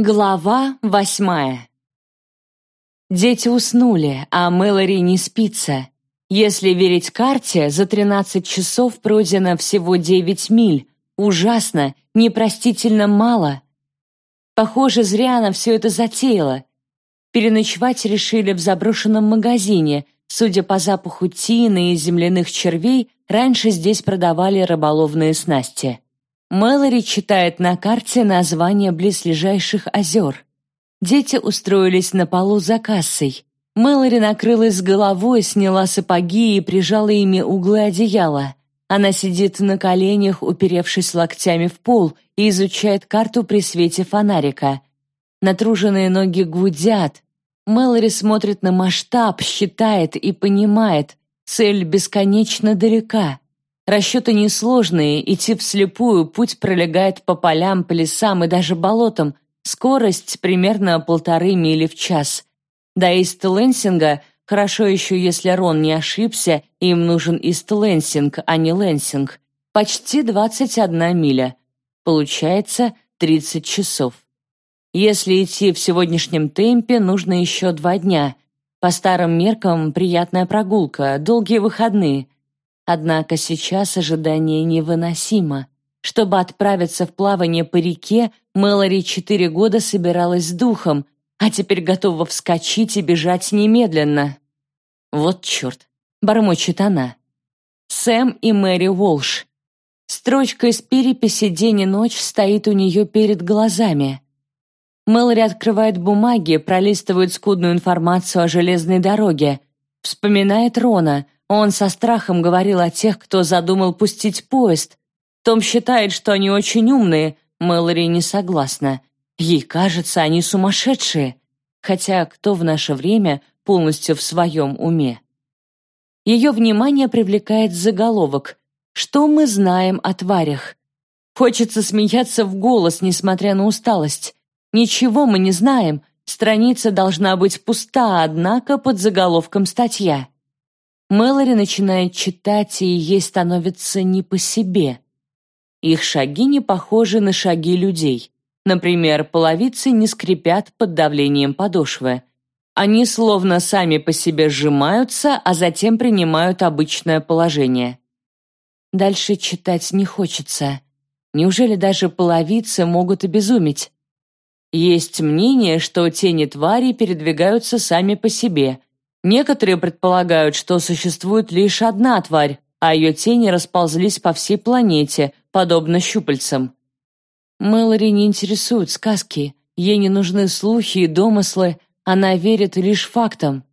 Глава восьмая Дети уснули, а Мэлори не спится. Если верить карте, за 13 часов пройдено всего 9 миль. Ужасно, непростительно мало. Похоже, зря она все это затеяла. Переночевать решили в заброшенном магазине. Судя по запаху тины и земляных червей, раньше здесь продавали рыболовные снасти. Мэлори читает на карте названия близлежащих озер. Дети устроились на полу за кассой. Мэлори накрылась головой, сняла сапоги и прижала ими углы одеяла. Она сидит на коленях, уперевшись локтями в пол, и изучает карту при свете фонарика. Натруженные ноги гудят. Мэлори смотрит на масштаб, считает и понимает, цель бесконечно далека. Расчеты несложные, идти вслепую, путь пролегает по полям, по лесам и даже болотам. Скорость примерно полторы мили в час. До Ист-Лэнсинга хорошо еще, если Рон не ошибся, им нужен Ист-Лэнсинг, а не Лэнсинг. Почти 21 миля. Получается 30 часов. Если идти в сегодняшнем темпе, нужно еще два дня. По старым меркам приятная прогулка, долгие выходные – Однако сейчас ожидание невыносимо. Чтобы отправиться в плавание по реке, Мэлори четыре года собиралась с духом, а теперь готова вскочить и бежать немедленно. «Вот черт!» — бормочет она. Сэм и Мэри Уолш. Строчка из переписи «День и ночь» стоит у нее перед глазами. Мэлори открывает бумаги, пролистывает скудную информацию о железной дороге. Вспоминает Рона — он со страхом говорил о тех, кто задумал пустить поезд. Том считает, что они очень умные, Мэлори не согласна. Ей кажется, они сумасшедшие. Хотя кто в наше время полностью в своем уме? Ее внимание привлекает заголовок «Что мы знаем о тварях?». Хочется смеяться в голос, несмотря на усталость. Ничего мы не знаем, страница должна быть пуста, однако под заголовком статья. Мэлори начинает читать, и ей становится не по себе. Их шаги не похожи на шаги людей. Например, половицы не скрипят под давлением подошвы. Они словно сами по себе сжимаются, а затем принимают обычное положение. Дальше читать не хочется. Неужели даже половицы могут обезумить? Есть мнение, что тени твари передвигаются сами по себе – Некоторые предполагают, что существует лишь одна тварь, а ее тени расползлись по всей планете, подобно щупальцам. Мэлори не интересуют сказки, ей не нужны слухи и домыслы, она верит лишь фактам.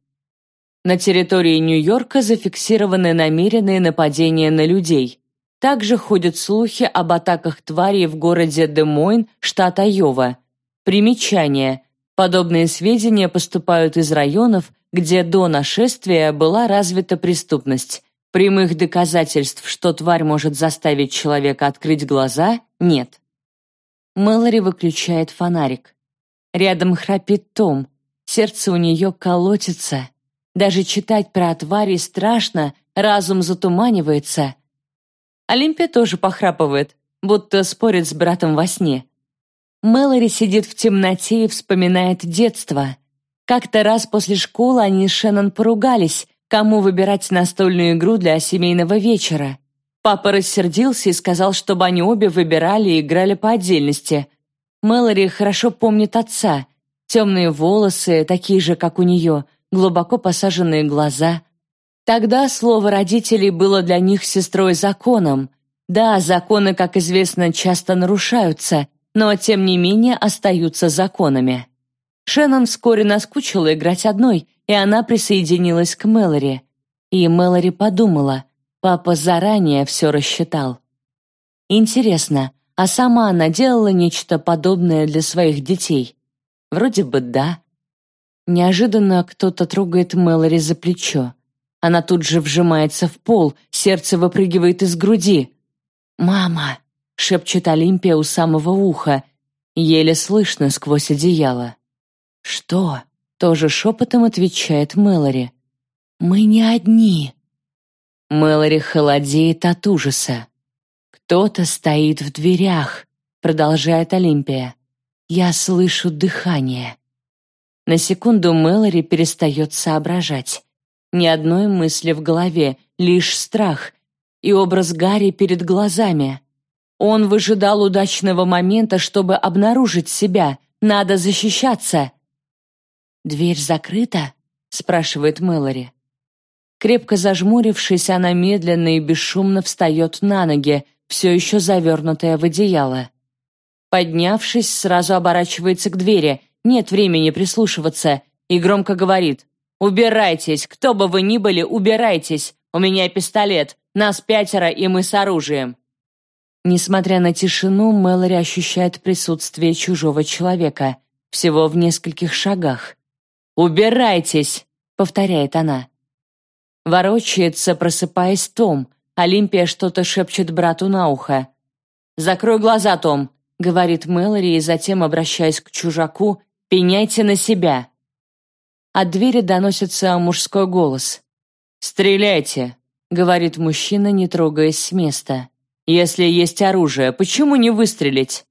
На территории Нью-Йорка зафиксированы намеренные нападения на людей. Также ходят слухи об атаках тварей в городе Де-Мойн, штат Айова. Примечание. Подобные сведения поступают из районов, где до нашествия была развита преступность. Прямых доказательств, что тварь может заставить человека открыть глаза, нет. Мэлори выключает фонарик. Рядом храпит Том. Сердце у нее колотится. Даже читать про твари страшно, разум затуманивается. Олимпия тоже похрапывает, будто спорит с братом во сне. Мэлори сидит в темноте и вспоминает детство. Как-то раз после школы они с Шеннон поругались, кому выбирать настольную игру для семейного вечера. Папа рассердился и сказал, чтобы они обе выбирали и играли по отдельности. Мэлори хорошо помнит отца. Темные волосы, такие же, как у нее, глубоко посаженные глаза. Тогда слово родителей было для них сестрой законом. Да, законы, как известно, часто нарушаются, но тем не менее остаются законами. Шеннон вскоре наскучила играть одной, и она присоединилась к Мэлори. И Мэлори подумала, папа заранее все рассчитал. Интересно, а сама она делала нечто подобное для своих детей? Вроде бы да. Неожиданно кто-то трогает Мэлори за плечо. Она тут же вжимается в пол, сердце выпрыгивает из груди. «Мама!» — шепчет Олимпия у самого уха, еле слышно сквозь одеяло. «Что?» — тоже шепотом отвечает Мэлори. «Мы не одни». Мэлори холодеет от ужаса. «Кто-то стоит в дверях», — продолжает Олимпия. Я слышу дыхание. На секунду Мэлори перестает соображать. Ни одной мысли в голове, лишь страх и образ Гарри перед глазами. Он выжидал удачного момента, чтобы обнаружить себя. Надо защищаться. «Дверь закрыта?» — спрашивает Мэлори. Крепко зажмурившись, она медленно и бесшумно встает на ноги, все еще завернутая в одеяло. Поднявшись, сразу оборачивается к двери, нет времени прислушиваться, и громко говорит «Убирайтесь, кто бы вы ни были, убирайтесь! У меня пистолет, нас пятеро, и мы с оружием!» Несмотря на тишину, Мэлори ощущает присутствие чужого человека, всего в нескольких шагах. «Убирайтесь!» — повторяет она. Ворочается, просыпаясь Том. Олимпия что-то шепчет брату на ухо. «Закрой глаза, Том», — говорит Мэлори и затем, обращаясь к чужаку, «пеняйте на себя». От двери доносится мужской голос. «Стреляйте», — говорит мужчина, не трогаясь с места. «Если есть оружие, почему не выстрелить?»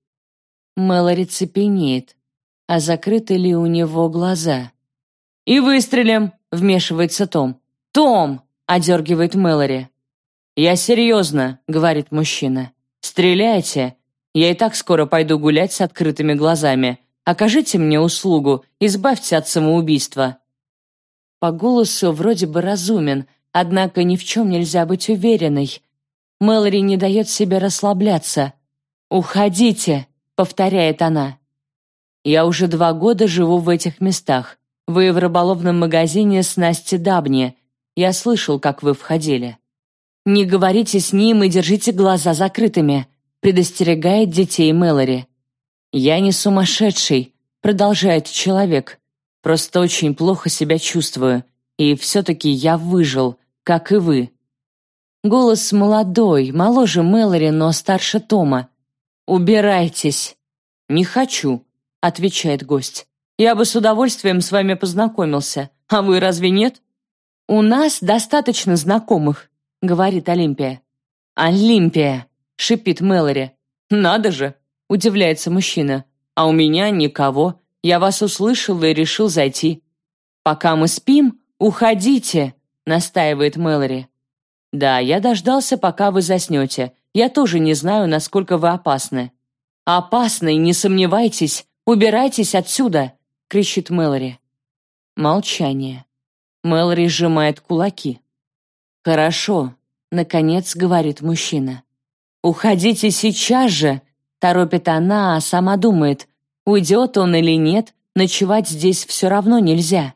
Мэлори цепенеет. А закрыты ли у него глаза? «И выстрелим!» — вмешивается Том. «Том!» — одергивает Мэлори. «Я серьезно», — говорит мужчина. «Стреляйте. Я и так скоро пойду гулять с открытыми глазами. Окажите мне услугу, избавьте от самоубийства». По голосу вроде бы разумен, однако ни в чем нельзя быть уверенной. Мэлори не дает себе расслабляться. «Уходите», — повторяет она. «Я уже два года живу в этих местах. Вы в рыболовном магазине с Настей Дабни. Я слышал, как вы входили. Не говорите с ним и держите глаза закрытыми, предостерегает детей Мэлори. Я не сумасшедший, продолжает человек. Просто очень плохо себя чувствую, и все-таки я выжил, как и вы. Голос молодой, моложе Мэлори, но старше Тома. «Убирайтесь!» «Не хочу», — отвечает гость. «Я бы с удовольствием с вами познакомился, а вы разве нет?» «У нас достаточно знакомых», — говорит Олимпия. «Олимпия!» — шипит Мэлори. «Надо же!» — удивляется мужчина. «А у меня никого. Я вас услышал и решил зайти». «Пока мы спим, уходите!» — настаивает Мэлори. «Да, я дождался, пока вы заснете. Я тоже не знаю, насколько вы опасны». «Опасны, не сомневайтесь! Убирайтесь отсюда!» — кричит Мэлори. Молчание. Мэлори сжимает кулаки. «Хорошо», — наконец говорит мужчина. «Уходите сейчас же!» — торопит она, а сама думает, уйдет он или нет, ночевать здесь все равно нельзя.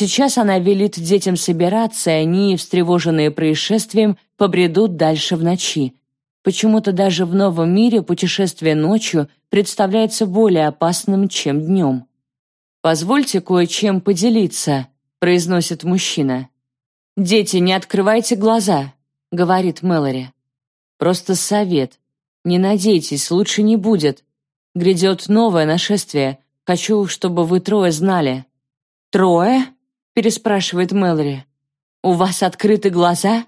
Сейчас она велит детям собираться, и они, встревоженные происшествием, побредут дальше в ночи. Почему-то даже в новом мире путешествие ночью представляется более опасным, чем днем. «Позвольте кое-чем поделиться», произносит мужчина. «Дети, не открывайте глаза», — говорит Мэлори. «Просто совет. Не надейтесь, лучше не будет. Грядет новое нашествие. Хочу, чтобы вы трое знали». «Трое?» — переспрашивает Мэлори. «У вас открыты глаза?»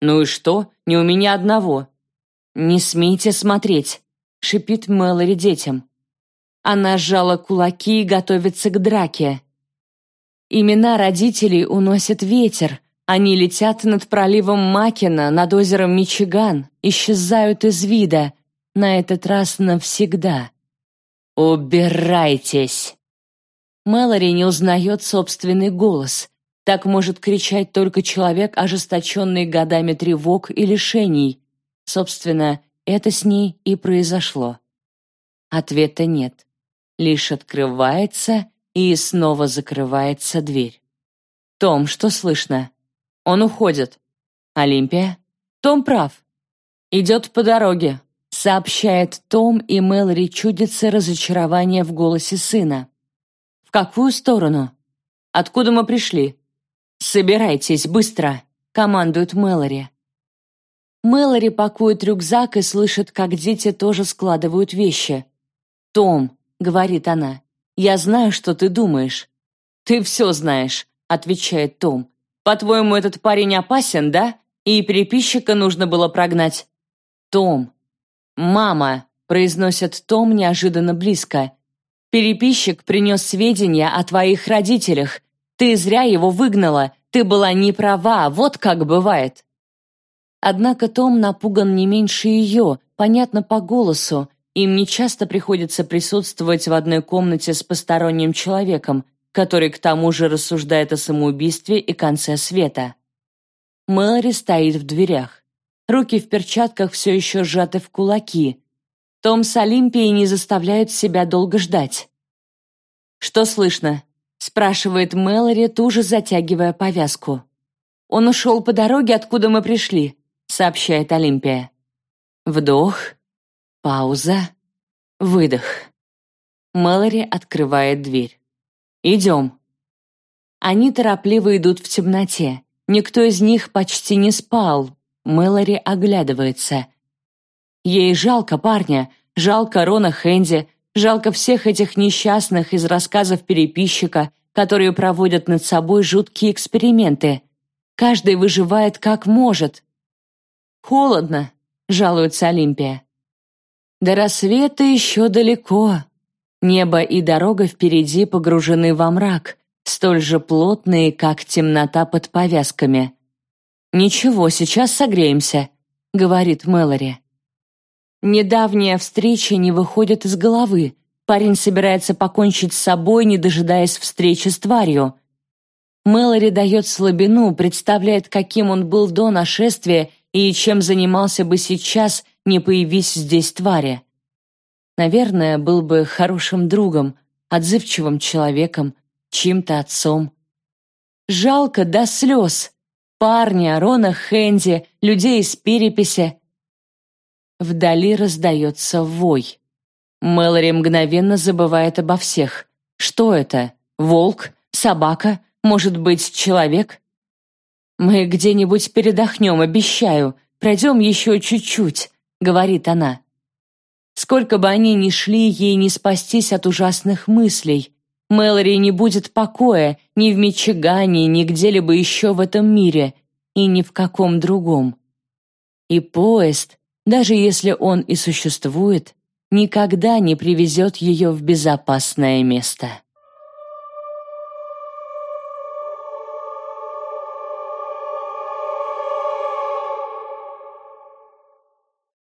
«Ну и что? Не у меня одного». «Не смейте смотреть», — шипит Мэлори детям. Она сжала кулаки и готовится к драке. Имена родителей уносит ветер. Они летят над проливом Макина, над озером Мичиган, исчезают из вида. На этот раз навсегда. «Убирайтесь!» Мэлори не узнает собственный голос. Так может кричать только человек, ожесточенный годами тревог и лишений. Собственно, это с ней и произошло. Ответа нет. Лишь открывается и снова закрывается дверь. «Том, что слышно?» «Он уходит». «Олимпия?» «Том прав». «Идет по дороге», — сообщает Том, и Мэлори чудится разочарование в голосе сына. «В какую сторону?» «Откуда мы пришли?» «Собирайтесь, быстро!» — командует Мэлори. Мэлори пакует рюкзак и слышит, как дети тоже складывают вещи. «Том», — говорит она, я знаю, что ты думаешь». «Ты все знаешь», — отвечает Том. «По-твоему, этот парень опасен, да? И переписчика нужно было прогнать?» «Том». «Мама», произносит Том неожиданно близко. «Переписчик принес сведения о твоих родителях. Ты зря его выгнала, ты была не права, вот как бывает». Однако Том напуган не меньше ее, понятно по голосу. Им не часто приходится присутствовать в одной комнате с посторонним человеком, который к тому же рассуждает о самоубийстве и конце света. Мэлори стоит в дверях. Руки в перчатках все еще сжаты в кулаки. Том с Олимпией не заставляют себя долго ждать. «Что слышно?» — спрашивает Мэлори, туже затягивая повязку. «Он ушел по дороге, откуда мы пришли», — сообщает Олимпия. Вдох, пауза, выдох. Мэлори открывает дверь. «Идем». Они торопливо идут в темноте. Никто из них почти не спал. Мэлори оглядывается. Ей жалко парня, жалко Рона Хэнди, жалко всех этих несчастных из рассказов переписчика, которые проводят над собой жуткие эксперименты. Каждый выживает как может. «Холодно», — жалуется Олимпия. До рассвета еще далеко. Небо и дорога впереди погружены во мрак, столь же плотные, как темнота под повязками. «Ничего, сейчас согреемся», — говорит Мэлори. Недавняя встреча не выходит из головы. Парень собирается покончить с собой, не дожидаясь встречи с тварью. Мэлори дает слабину, представляет, каким он был до нашествия и чем занимался бы сейчас, не появись здесь твари. Наверное, был бы хорошим другом, отзывчивым человеком, чьим-то отцом. Жалко до слез. Парня, Рона Хэнди, людей из переписи. Вдали раздается вой. Мэлори мгновенно забывает обо всех. Что это? Волк? Собака? Может быть, человек? «Мы где-нибудь передохнем, обещаю. Пройдем еще чуть-чуть», — говорит она. Сколько бы они ни шли, ей не спастись от ужасных мыслей. Мэлори не будет покоя ни в Мичигане, ни где-либо еще в этом мире, и ни в каком другом. И поезд, даже если он и существует, никогда не привезет ее в безопасное место.